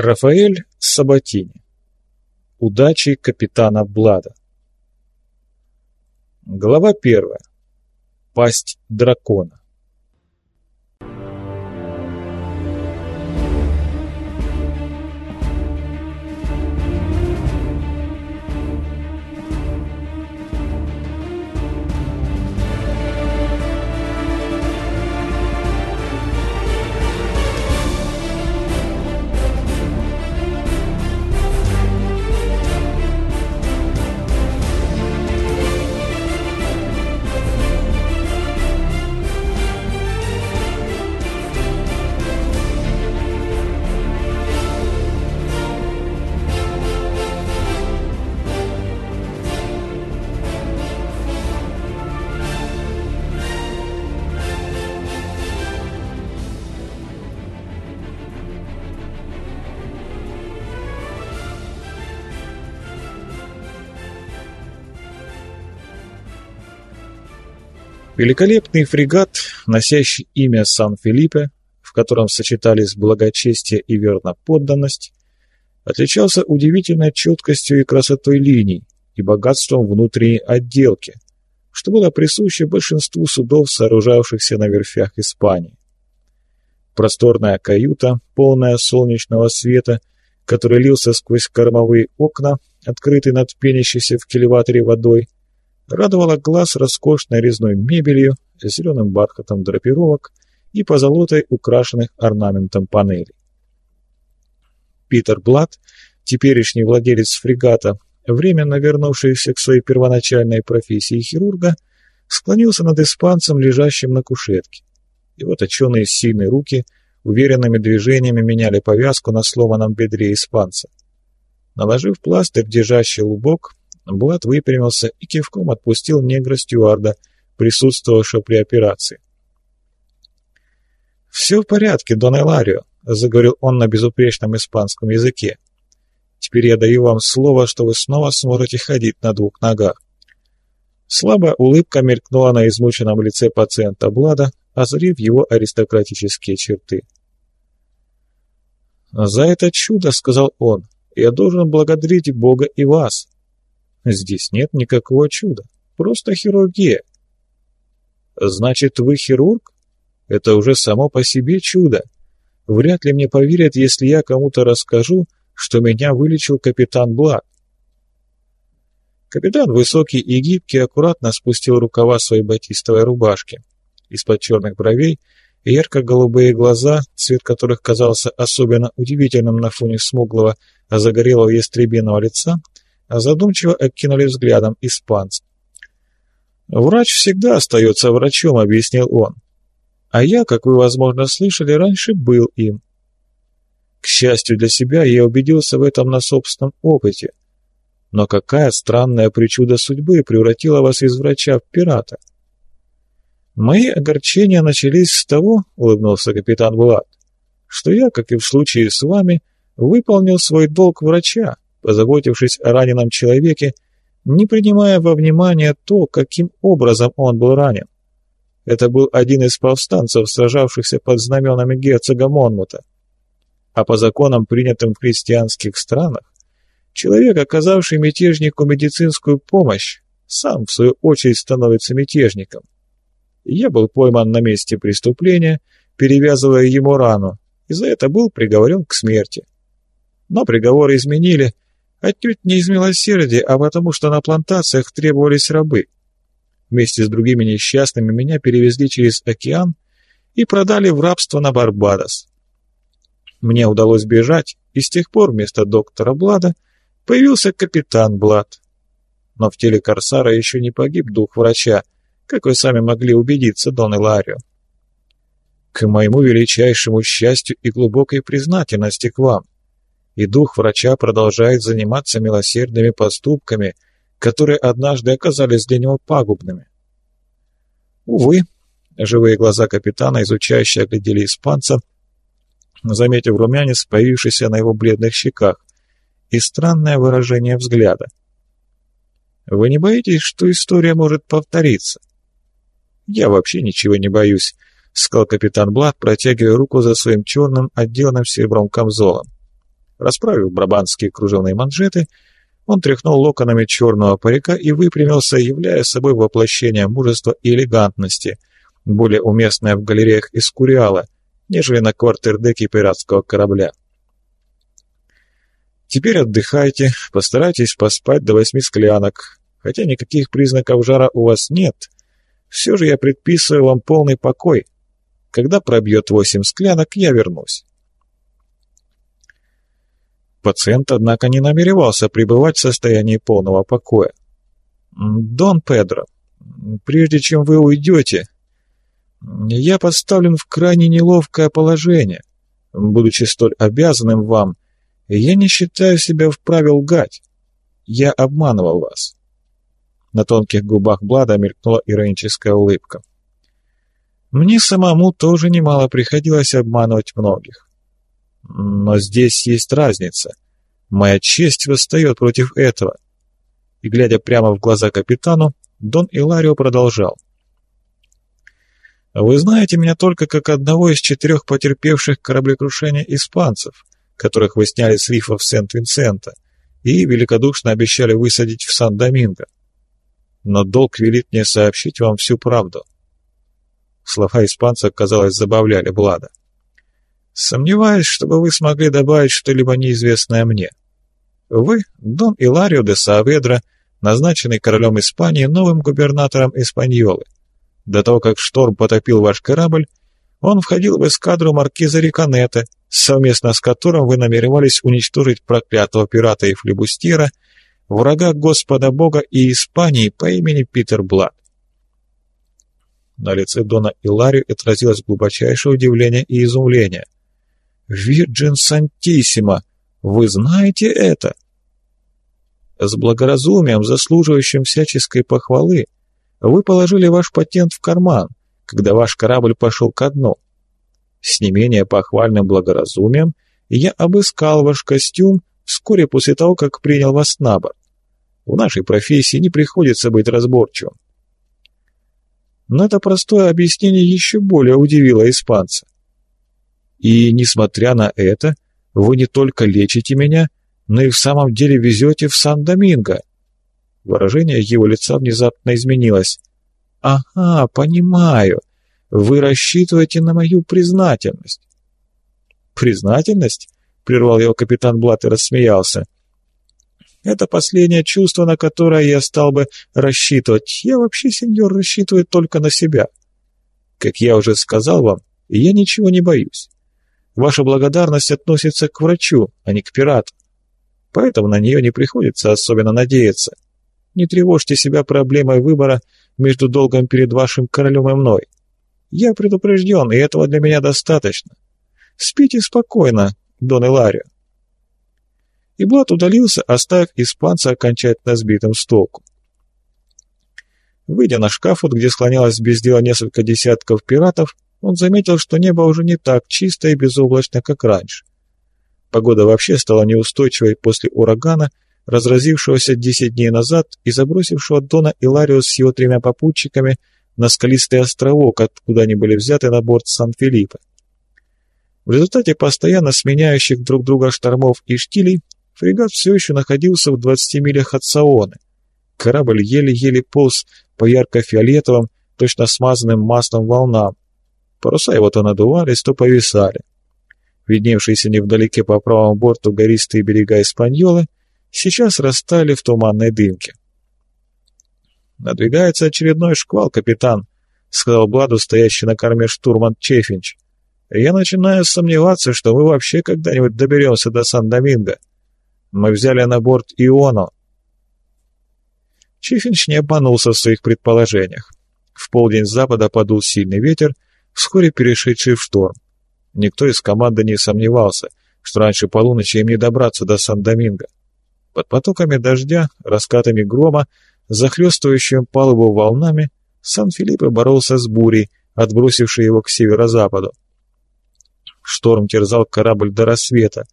Рафаэль Сабатини. Удачи капитана Блада. Глава первая. Пасть дракона. Великолепный фрегат, носящий имя Сан-Филиппе, в котором сочетались благочестие и верноподданность, отличался удивительной четкостью и красотой линий и богатством внутренней отделки, что было присуще большинству судов, сооружавшихся на верфях Испании. Просторная каюта, полная солнечного света, который лился сквозь кормовые окна, открытые над пенящейся в кильваторе водой, радовала глаз роскошной резной мебелью, зеленым бархатом драпировок и позолотой украшенных орнаментом панелей. Питер Блад, теперешний владелец фрегата, временно вернувшийся к своей первоначальной профессии хирурга, склонился над испанцем, лежащим на кушетке. Его точеные сильные руки уверенными движениями меняли повязку на сломанном бедре испанца. Наложив пластырь, держащий лубок, Блад выпрямился и кивком отпустил негра-стюарда, присутствовавшего при операции. «Все в порядке, Дон Эларио», — заговорил он на безупречном испанском языке. «Теперь я даю вам слово, что вы снова сможете ходить на двух ногах». Слабая улыбка мелькнула на измученном лице пациента Блада, озарив его аристократические черты. «За это чудо, — сказал он, — я должен благодарить Бога и вас. Здесь нет никакого чуда, просто хирургия. Значит, вы хирург? Это уже само по себе чудо. Вряд ли мне поверят, если я кому-то расскажу, что меня вылечил капитан Блад. Капитан, высокий и гибкий, аккуратно спустил рукава своей батистовой рубашки. Из-под черных бровей ярко-голубые глаза, цвет которых казался особенно удивительным на фоне смуглого, а загорелого ястребиного лица, задумчиво окинули взглядом испанца. «Врач всегда остается врачом», — объяснил он. «А я, как вы, возможно, слышали, раньше был им. К счастью для себя, я убедился в этом на собственном опыте. Но какая странная причуда судьбы превратила вас из врача в пирата?» «Мои огорчения начались с того», — улыбнулся капитан Влад, «что я, как и в случае с вами, выполнил свой долг врача, позаботившись о раненом человеке, не принимая во внимание то, каким образом он был ранен. Это был один из повстанцев, сражавшихся под знаменами герцога Монмута. А по законам, принятым в христианских странах, человек, оказавший мятежнику медицинскую помощь, сам, в свою очередь, становится мятежником. Я был пойман на месте преступления, перевязывая ему рану, и за это был приговорен к смерти. Но приговор изменили, Отнюдь не из милосердия, а потому что на плантациях требовались рабы. Вместе с другими несчастными меня перевезли через океан и продали в рабство на Барбадос. Мне удалось бежать, и с тех пор вместо доктора Блада появился капитан Блад. Но в теле Корсара еще не погиб дух врача, как вы сами могли убедиться, Дон Иларио. К моему величайшему счастью и глубокой признательности к вам – и дух врача продолжает заниматься милосердными поступками, которые однажды оказались для него пагубными. Увы, живые глаза капитана, изучающие, оглядели испанца, заметив румянец, появившийся на его бледных щеках, и странное выражение взгляда. «Вы не боитесь, что история может повториться?» «Я вообще ничего не боюсь», — сказал капитан Блад, протягивая руку за своим черным, отделанным серебром камзолом. Расправив брабанские кружевные манжеты, он тряхнул локонами черного парика и выпрямился, являя собой воплощение мужества и элегантности, более уместное в галереях из Куриала, нежели на квартердеке пиратского корабля. Теперь отдыхайте, постарайтесь поспать до восьми склянок. Хотя никаких признаков жара у вас нет, все же я предписываю вам полный покой. Когда пробьет восемь склянок, я вернусь. Пациент, однако, не намеревался пребывать в состоянии полного покоя. «Дон Педро, прежде чем вы уйдете, я поставлен в крайне неловкое положение. Будучи столь обязанным вам, я не считаю себя вправе лгать. Я обманывал вас». На тонких губах Блада мелькнула ироническая улыбка. «Мне самому тоже немало приходилось обманывать многих. Но здесь есть разница. Моя честь восстает против этого. И, глядя прямо в глаза капитану, Дон Иларио продолжал. «Вы знаете меня только как одного из четырех потерпевших кораблекрушения испанцев, которых вы сняли с рифов Сент-Винсента и великодушно обещали высадить в Сан-Доминго. Но долг велит мне сообщить вам всю правду». Слова испанца, казалось, забавляли Блада. Сомневаюсь, чтобы вы смогли добавить что-либо неизвестное мне. Вы, Дон Иларио де Сааведро, назначенный королем Испании новым губернатором Испаньолы. До того, как шторм потопил ваш корабль, он входил в эскадру маркиза Риконета, совместно с которым вы намеревались уничтожить проклятого пирата и флебустьера, врага Господа Бога и Испании по имени Питер Блад. На лице Дона Иларио отразилось глубочайшее удивление и изумление – «Вирджин Сантиссима! Вы знаете это?» С благоразумием, заслуживающим всяческой похвалы, вы положили ваш патент в карман, когда ваш корабль пошел ко дну. С не менее похвальным благоразумием я обыскал ваш костюм вскоре после того, как принял вас на борт. В нашей профессии не приходится быть разборчивым. Но это простое объяснение еще более удивило испанца. И, несмотря на это, вы не только лечите меня, но и в самом деле везете в Сан-Доминго». Выражение его лица внезапно изменилось. «Ага, понимаю. Вы рассчитываете на мою признательность». «Признательность?» — прервал его капитан Блат и рассмеялся. «Это последнее чувство, на которое я стал бы рассчитывать. Я вообще, сеньор, рассчитываю только на себя. Как я уже сказал вам, я ничего не боюсь. Ваша благодарность относится к врачу, а не к пирату. Поэтому на нее не приходится особенно надеяться. Не тревожьте себя проблемой выбора между долгом перед вашим королем и мной. Я предупрежден, и этого для меня достаточно. Спите спокойно, Дон Иларио. И Блат удалился, оставив испанца окончательно сбитым с толку. Выйдя на шкафут, где склонялось без дела несколько десятков пиратов, он заметил, что небо уже не так чисто и безоблачно, как раньше. Погода вообще стала неустойчивой после урагана, разразившегося 10 дней назад и забросившего Дона Иларио с его тремя попутчиками на скалистый островок, откуда они были взяты на борт Сан-Филиппа. В результате постоянно сменяющих друг друга штормов и штилей фрегат все еще находился в 20 милях от Саоны. Корабль еле-еле полз по ярко-фиолетовым, точно смазанным маслом волнам, Паруса его то надувались, то повисали. Видневшиеся невдалеке по правому борту гористые берега Испаньолы сейчас растали в туманной дымке. «Надвигается очередной шквал, капитан», — сказал Бладу, стоящий на корме штурман Чефинч. «Я начинаю сомневаться, что мы вообще когда-нибудь доберемся до Сан-Доминго. Мы взяли на борт Иону». Чефинч не обманулся в своих предположениях. В полдень с запада подул сильный ветер, вскоре перешедший в шторм. Никто из команды не сомневался, что раньше полуночи им не добраться до Сан-Доминго. Под потоками дождя, раскатами грома, захлестывающим палубу волнами, Сан-Филиппе боролся с бурей, отбросившей его к северо-западу. Шторм терзал корабль до рассвета.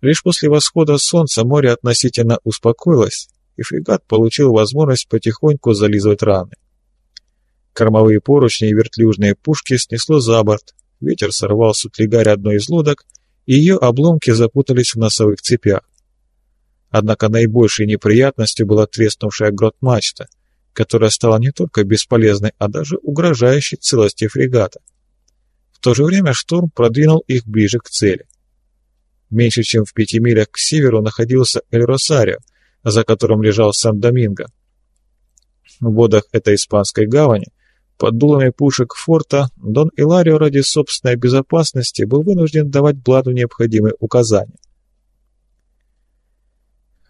Лишь после восхода солнца море относительно успокоилось, и фрегат получил возможность потихоньку зализывать раны. Кормовые поручни и вертлюжные пушки снесло за борт, ветер сорвал с утлигаря одной из лодок, и ее обломки запутались в носовых цепях. Однако наибольшей неприятностью была треснувшая грот-мачта, которая стала не только бесполезной, а даже угрожающей целости фрегата. В то же время шторм продвинул их ближе к цели. Меньше чем в пяти милях к северу находился Эль-Росарио, за которым лежал Сан-Доминго. В водах этой испанской гавани, под дулами пушек форта, Дон Иларио ради собственной безопасности был вынужден давать Бладу необходимые указания.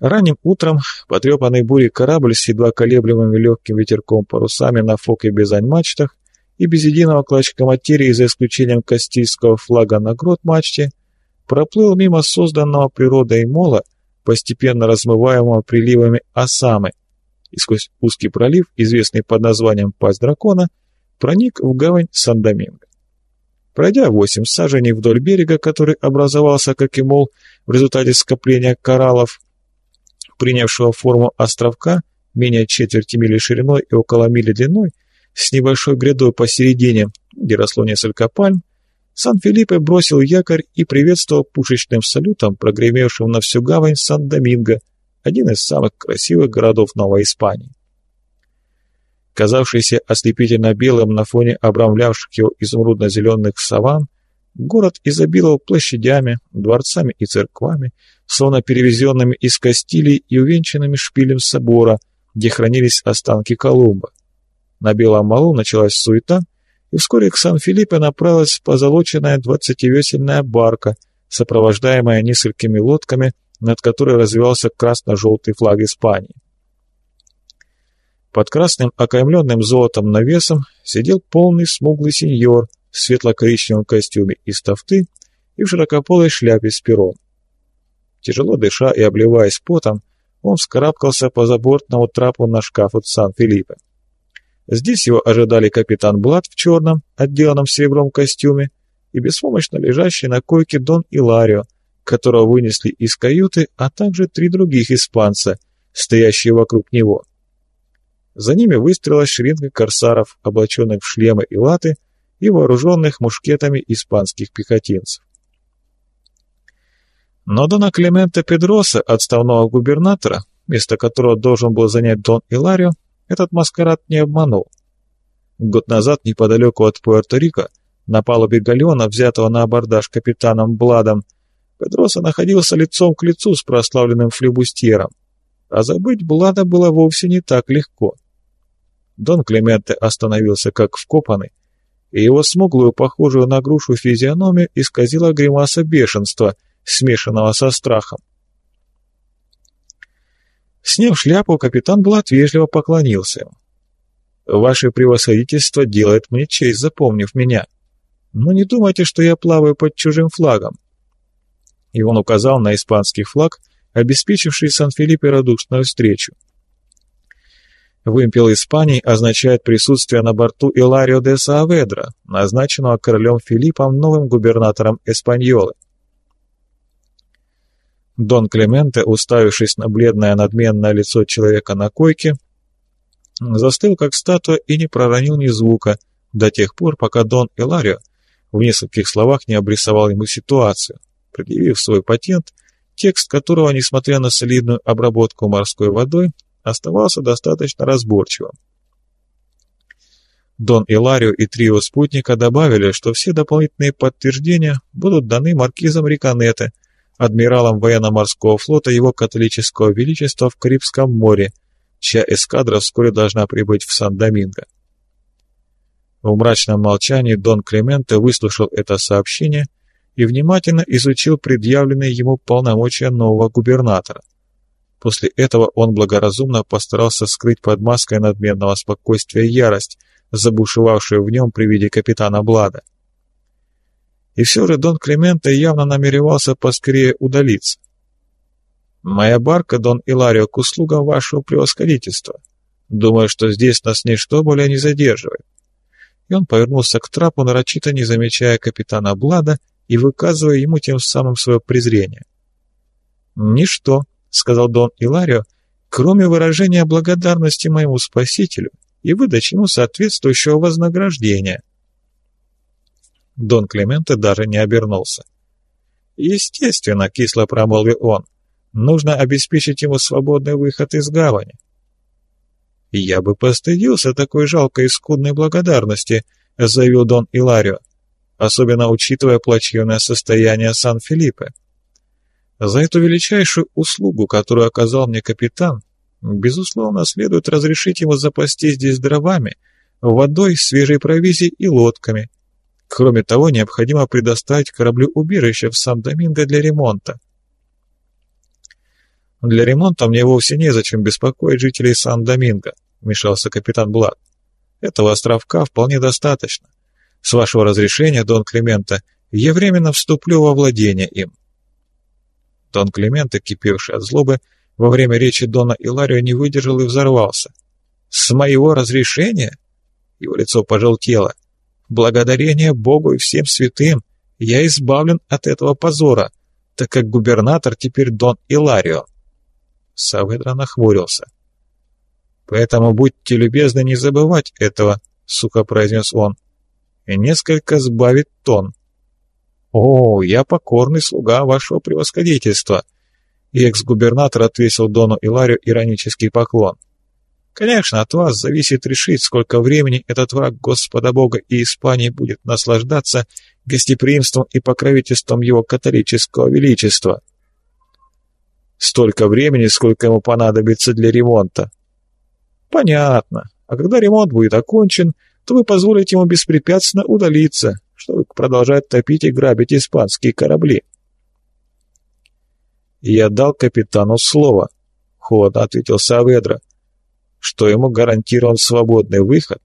Ранним утром потрепанный бурей корабль с едва колеблемыми легким ветерком парусами на фоке без мачтах и без единого клочка материи, за исключением кастильского флага на грот-мачте, проплыл мимо созданного природой мола, постепенно размываемого приливами Осамы, и сквозь узкий пролив, известный под названием «Пасть дракона», проник в гавань Сан-Доминго. Пройдя восемь саженей вдоль берега, который образовался, как и мол, в результате скопления кораллов, принявшего форму островка, менее четверти мили шириной и около мили длиной, с небольшой грядой посередине, где росло несколько пальм, Сан-Филиппе бросил якорь и приветствовал пушечным салютом, прогремевшим на всю гавань Сан-Доминго, один из самых красивых городов Новой Испании. Казавшийся ослепительно белым на фоне обрамлявших его изумрудно-зеленых саван, город изобиловал площадями, дворцами и церквами, словно перевезенными из Кастилии и увенчанными шпилем собора, где хранились останки Колумба. На Белом Малу началась суета, и вскоре к Сан-Филиппе направилась позолоченная двадцативесельная барка, сопровождаемая несколькими лодками, над которой развивался красно-желтый флаг Испании. Под красным окаймленным золотом навесом сидел полный смуглый сеньор в светло-коричневом костюме из тафты и в широкополой шляпе с пером. Тяжело дыша и обливаясь потом, он вскарабкался по забортному трапу на шкаф от Сан-Филиппе. Здесь его ожидали капитан Блад в черном, отделанном серебром костюме, и беспомощно лежащий на койке Дон Иларио, которого вынесли из каюты, а также три других испанца, стоящие вокруг него. За ними выстрелилась шеренга корсаров, облаченных в шлемы и латы, и вооруженных мушкетами испанских пехотинцев. Но Дона Клемента Педроса, отставного губернатора, место которого должен был занять Дон Иларио, этот маскарад не обманул. Год назад, неподалеку от Пуэрто-Рико, на палубе галеона, взятого на абордаж капитаном Бладом, Педроса находился лицом к лицу с прославленным флебустьером, а забыть Блада было вовсе не так легко. Дон Клементе остановился как вкопанный, и его смуглую, похожую на грушу физиономию исказила гримаса бешенства — смешанного со страхом. Сняв шляпу, капитан Блад вежливо поклонился ему. «Ваше превосходительство делает мне честь, запомнив меня. Но не думайте, что я плаваю под чужим флагом». И он указал на испанский флаг, обеспечивший Сан-Филиппе радушную встречу. Вымпел Испании означает присутствие на борту Иларио де Сааведра, назначенного королем Филиппом новым губернатором Эспаньолы. Дон Клементе, уставившись на бледное надменное лицо человека на койке, застыл как статуя и не проронил ни звука до тех пор, пока Дон Эларио в нескольких словах не обрисовал ему ситуацию, предъявив свой патент, текст которого, несмотря на солидную обработку морской водой, оставался достаточно разборчивым. Дон Иларио и три его спутника добавили, что все дополнительные подтверждения будут даны маркизом Риконете, адмиралом военно-морского флота его католического величества в Карибском море, чья эскадра вскоре должна прибыть в Сан-Доминго. В мрачном молчании Дон Клементе выслушал это сообщение и внимательно изучил предъявленные ему полномочия нового губернатора. После этого он благоразумно постарался скрыть под маской надменного спокойствия ярость, забушевавшую в нем при виде капитана Блада. И все же Дон Клементе явно намеревался поскорее удалиться. «Моя барка, Дон Иларио, к услугам вашего превосходительства. Думаю, что здесь нас ничто более не задерживает». И он повернулся к трапу, нарочито не замечая капитана Блада и выказывая ему тем самым свое презрение. «Ничто», — сказал Дон Иларио, — «кроме выражения благодарности моему спасителю и выдачи ему соответствующего вознаграждения». Дон Клементе даже не обернулся. Естественно, кисло промолвил он. Нужно обеспечить ему свободный выход из гавани. «Я бы постыдился такой жалкой и скудной благодарности», — заявил Дон Иларио, особенно учитывая плачевное состояние Сан-Филиппе. «За эту величайшую услугу, которую оказал мне капитан, безусловно, следует разрешить ему запастись здесь дровами, водой, свежей провизией и лодками. Кроме того, необходимо предоставить кораблю убежище в Сан-Доминго для ремонта. «Для ремонта мне вовсе незачем беспокоить жителей Сан-Доминго», — вмешался капитан Блад. «Этого островка вполне достаточно. С вашего разрешения, Дон Климента, я временно вступлю во владение им». Дон Климента, кипевший от злобы, во время речи Дона Иларио не выдержал и взорвался. «С моего разрешения?» Его лицо пожелтело. «Благодарение Богу и всем святым я избавлен от этого позора, так как губернатор теперь Дон Иларио». Саведра нахмурился. «Поэтому будьте любезны не забывать этого», — сухо произнес он, — «и несколько сбавит тон». «О, я покорный слуга вашего превосходительства!» И экс-губернатор отвесил Дону Иларию иронический поклон. «Конечно, от вас зависит решить, сколько времени этот враг Господа Бога и Испании будет наслаждаться гостеприимством и покровительством его католического величества» столько времени, сколько ему понадобится для ремонта. Понятно. А когда ремонт будет окончен, то вы позволите ему беспрепятственно удалиться, чтобы продолжать топить и грабить испанские корабли. «Я дал капитану слово», — холодно ответил Саведра, «что ему гарантирован свободный выход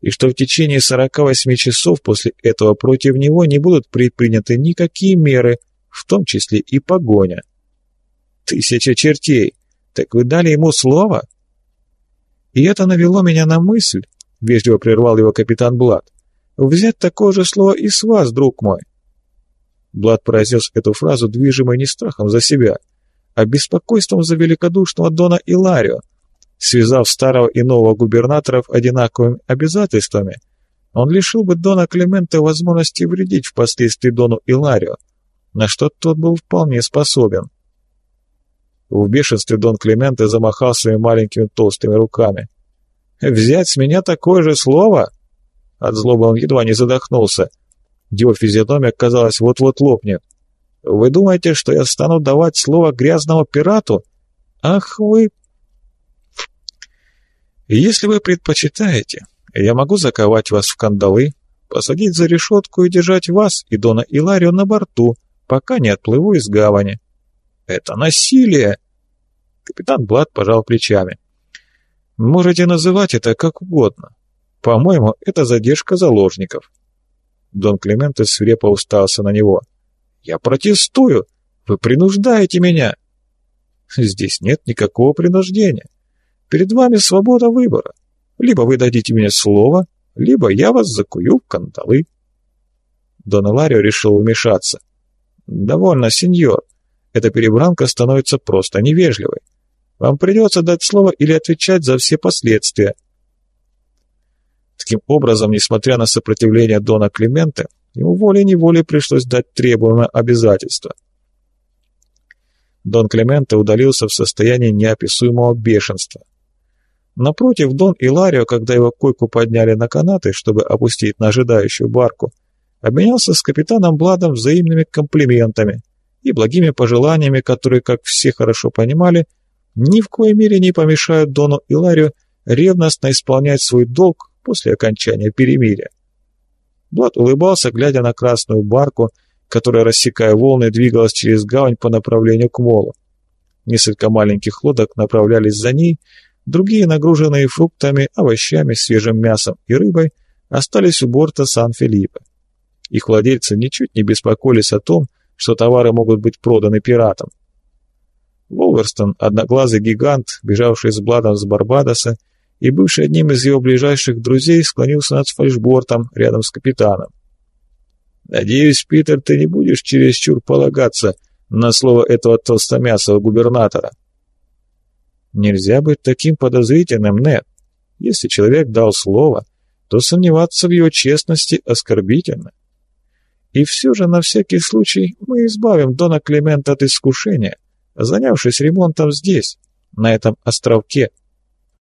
и что в течение 48 часов после этого против него не будут предприняты никакие меры, в том числе и погоня». Тысяча чертей! Так вы дали ему слово? И это навело меня на мысль, вежливо прервал его капитан Блад, взять такое же слово и с вас, друг мой. Блад произнес эту фразу, движимой не страхом за себя, а беспокойством за великодушного Дона Иларио. Связав старого и нового губернаторов одинаковыми обязательствами, он лишил бы Дона Клемента возможности вредить впоследствии Дону Иларио, на что тот был вполне способен. В бешенстве Дон Клименте замахал своими маленькими толстыми руками. «Взять с меня такое же слово?» От злобы он едва не задохнулся. Его физиономия, казалось, вот-вот лопнет. «Вы думаете, что я стану давать слово грязному пирату? Ах вы...» «Если вы предпочитаете, я могу заковать вас в кандалы, посадить за решетку и держать вас и Дона Иларио на борту, пока не отплыву из гавани. «Это насилие!» Капитан Блад пожал плечами. «Можете называть это как угодно. По-моему, это задержка заложников». Дон Клименте свирепо устался на него. «Я протестую! Вы принуждаете меня!» «Здесь нет никакого принуждения. Перед вами свобода выбора. Либо вы дадите мне слово, либо я вас закую в кандалы». Дон Иларио решил вмешаться. «Довольно, сеньор. Эта перебранка становится просто невежливой. Вам придется дать слово или отвечать за все последствия. Таким образом, несмотря на сопротивление Дона Климента, ему волей-неволей пришлось дать требуемое обязательство. Дон Клименте удалился в состоянии неописуемого бешенства. Напротив, Дон Иларио, когда его койку подняли на канаты, чтобы опустить на ожидающую барку, обменялся с капитаном Бладом взаимными комплиментами и благими пожеланиями, которые, как все хорошо понимали, ни в коей мере не помешают Дону Иларию ревностно исполнять свой долг после окончания перемирия. Блад улыбался, глядя на красную барку, которая, рассекая волны, двигалась через гавань по направлению к молу. Несколько маленьких лодок направлялись за ней, другие, нагруженные фруктами, овощами, свежим мясом и рыбой, остались у борта Сан-Филиппе. Их владельцы ничуть не беспокоились о том, что товары могут быть проданы пиратам. Волверстон, одноглазый гигант, бежавший с Бладом с Барбадоса и бывший одним из его ближайших друзей, склонился над фальшбортом рядом с капитаном. «Надеюсь, Питер, ты не будешь чересчур полагаться на слово этого толстомясого губернатора». «Нельзя быть таким подозрительным, Нед. Если человек дал слово, то сомневаться в его честности оскорбительно. И все же на всякий случай мы избавим Дона Климента от искушения, занявшись ремонтом здесь, на этом островке,